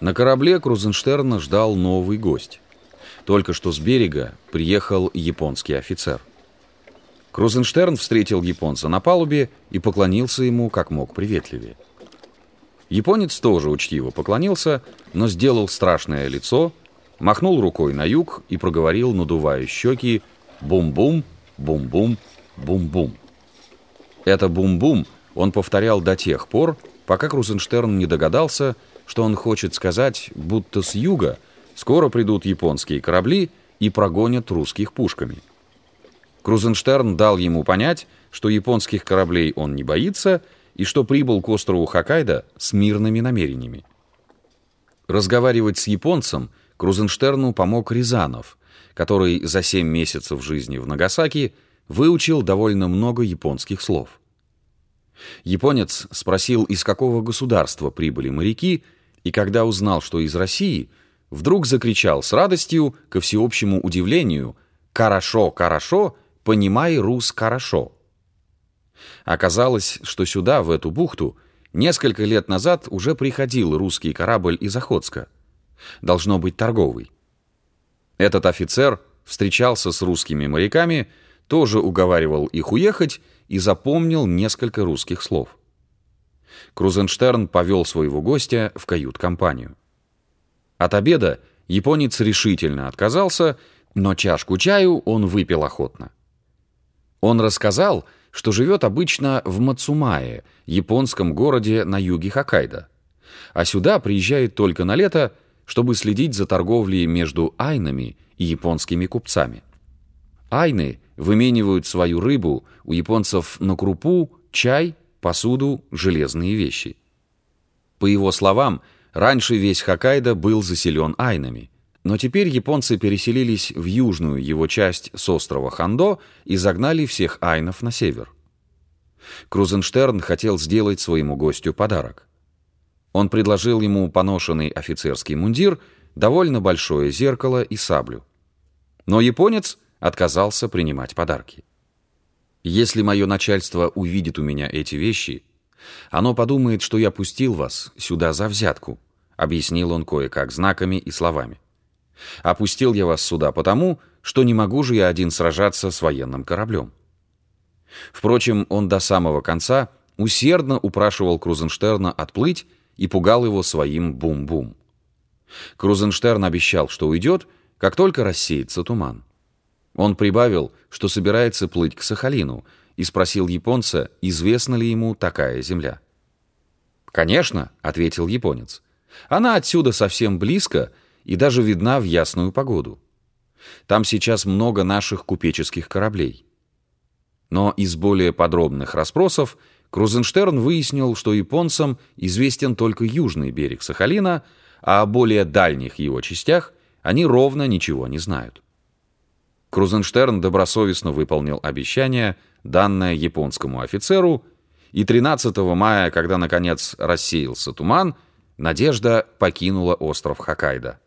На корабле Крузенштерна ждал новый гость. Только что с берега приехал японский офицер. Крузенштерн встретил японца на палубе и поклонился ему как мог приветливее. Японец тоже учтиво поклонился, но сделал страшное лицо, махнул рукой на юг и проговорил, надувая щеки, «бум-бум, бум-бум, бум-бум». Это «бум-бум» он повторял до тех пор, пока Крузенштерн не догадался, что он хочет сказать, будто с юга скоро придут японские корабли и прогонят русских пушками. Крузенштерн дал ему понять, что японских кораблей он не боится и что прибыл к острову Хоккайдо с мирными намерениями. Разговаривать с японцем Крузенштерну помог Рязанов, который за семь месяцев жизни в Нагасаки выучил довольно много японских слов. Японец спросил, из какого государства прибыли моряки, и когда узнал, что из России, вдруг закричал с радостью, ко всеобщему удивлению, «Хорошо, хорошо, понимай рус хорошо». Оказалось, что сюда, в эту бухту, несколько лет назад уже приходил русский корабль из Охотска. Должно быть торговый. Этот офицер встречался с русскими моряками, тоже уговаривал их уехать и запомнил несколько русских слов. Крузенштерн повел своего гостя в кают-компанию. От обеда японец решительно отказался, но чашку чаю он выпил охотно. Он рассказал, что живет обычно в Мацумае, японском городе на юге Хоккайдо, а сюда приезжает только на лето, чтобы следить за торговлей между айнами и японскими купцами. Айны выменивают свою рыбу у японцев на крупу, чай, посуду, железные вещи. По его словам, раньше весь Хоккайдо был заселен айнами, но теперь японцы переселились в южную его часть с острова Хандо и загнали всех айнов на север. Крузенштерн хотел сделать своему гостю подарок. Он предложил ему поношенный офицерский мундир, довольно большое зеркало и саблю. Но японец отказался принимать подарки. Если мое начальство увидит у меня эти вещи, оно подумает, что я пустил вас сюда за взятку, объяснил он кое-как знаками и словами. Опустил я вас сюда потому, что не могу же я один сражаться с военным кораблем. Впрочем, он до самого конца усердно упрашивал Крузенштерна отплыть и пугал его своим бум-бум. Крузенштерн обещал, что уйдет, как только рассеется туман. Он прибавил, что собирается плыть к Сахалину, и спросил японца, известна ли ему такая земля. «Конечно», — ответил японец. «Она отсюда совсем близко и даже видна в ясную погоду. Там сейчас много наших купеческих кораблей». Но из более подробных расспросов Крузенштерн выяснил, что японцам известен только южный берег Сахалина, а о более дальних его частях они ровно ничего не знают. Крузенштерн добросовестно выполнил обещание, данное японскому офицеру, и 13 мая, когда наконец рассеялся туман, Надежда покинула остров Хоккайдо.